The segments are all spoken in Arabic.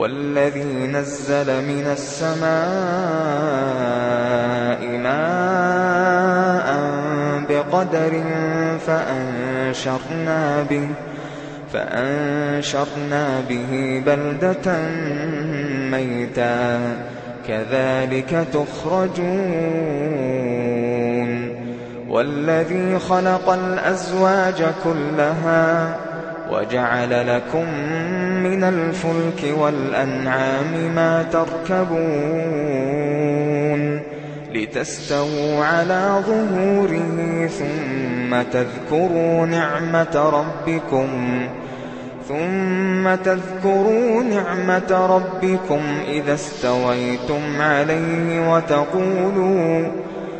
والذي نزل من السماء ماء بقدر فأنشرنا به فأنشرنا به بلدة ميتا. كذلك تخرجون. والذي خلق الأزواج كلها وجعل لكم من الفلك والأنعام ما تركبون لتستووا على ظهوره ثم تذكروا نعمة ربكم ثم تذكروا نعمة ربكم إذا استويتم عليه وتقولوا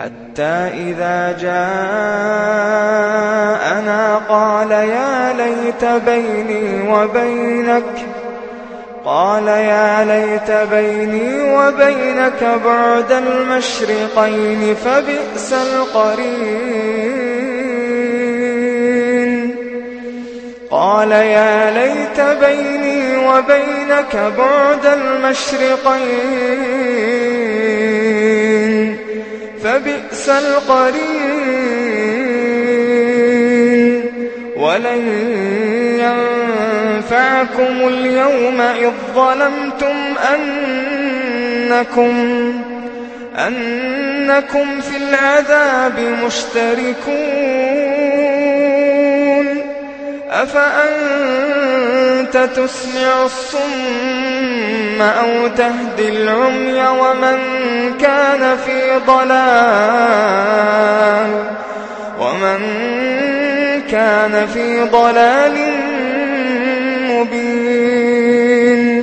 حَتَّىٰ إِذَا جَاءَنَا قَالَ يَا لَيْتَ بَيْنِي وَبَيْنَكَ قال يا ليت بيني وبينك بعد المشرقين فبئس القرين. قال يا ليت بيني وبينك بعد المشرقين. فبئس القرين. ولن ينفعكم اليوم إذ ظلمتم أنكم أنكم في العذاب مشتركون. أفأنت تسمع الصم أو تهدي العمي ومن كان في ضلال ومن كان في ضلال مبين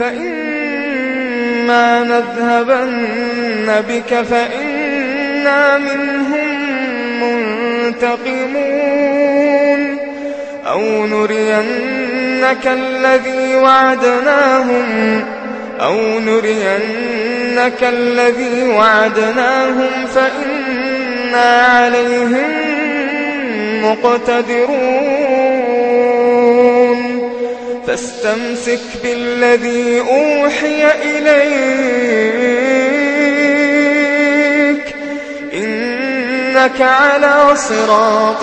فإما نذهبن بك فإنا منهم منتقمون أو نرينك الذي وعدناهم أو نرينك الذي وعدناهم فإنا عليهم مقتدرون. فاستمسك بالذي أوحي إليك إنك على صراط